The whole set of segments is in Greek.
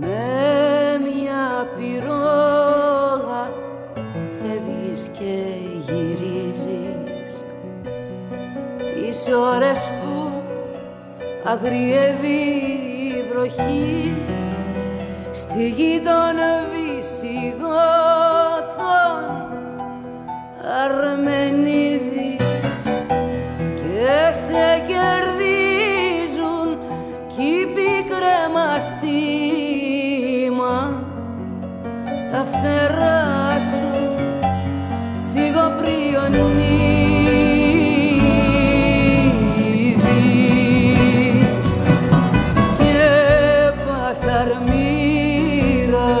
με μια πυρόγα φεύγεις και γυρίζεις. Τις ώρες που αγριεύει η βροχή στη γειτονιά φτερά σου. Σιγοπριονίζεις σκέπασαρ μοίρα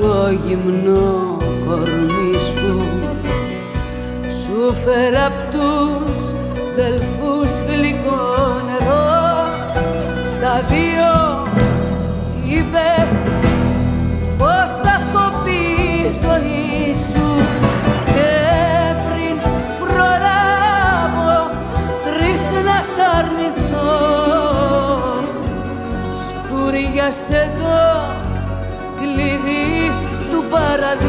το γυμνό κορμί σου. Σου φέρα απ' τους δελφούς γλυκό νερό. Στα δύο σκούριασε το κλειδί του παραδείσου.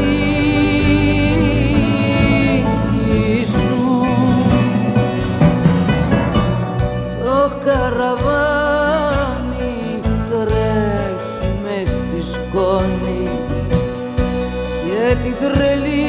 Το καραβάνι τρέχει μες στη σκόνη και την τρελή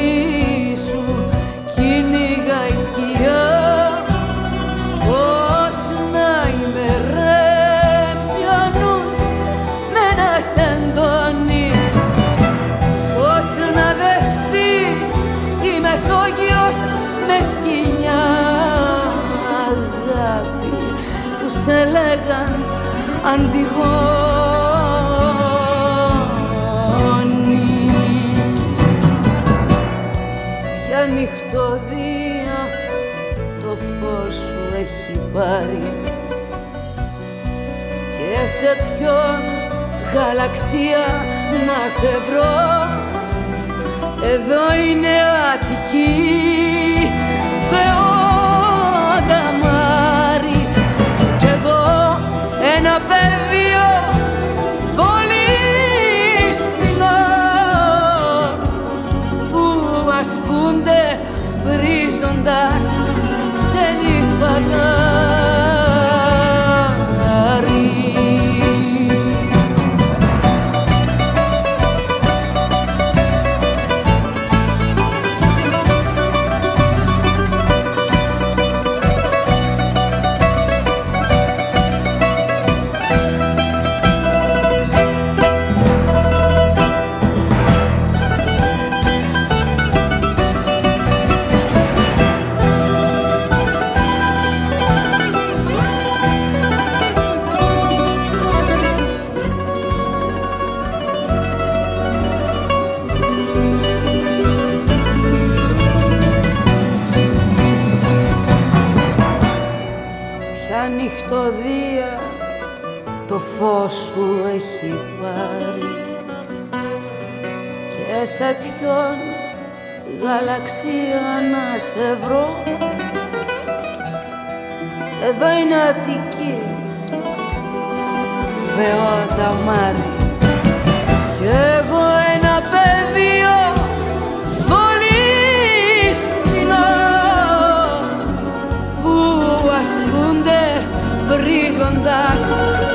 Αντιγόνη. Για νυχτωδία το φως σου έχει πάρει και σε ποιον γαλαξία να σε βρω. Εδώ είναι Αττική ένα πεδίο πολύ σπινό που ασκούνται βρίζοντας σε νυχταγάρι το φως σου έχει πάρει. Και σε ποιον γαλαξία να σε βρω. Εδώ είναι Αττική Θεότα Μάρη. Κι εγώ ένα πεδίο πολύ σπινό που ασκούνται βρίζοντας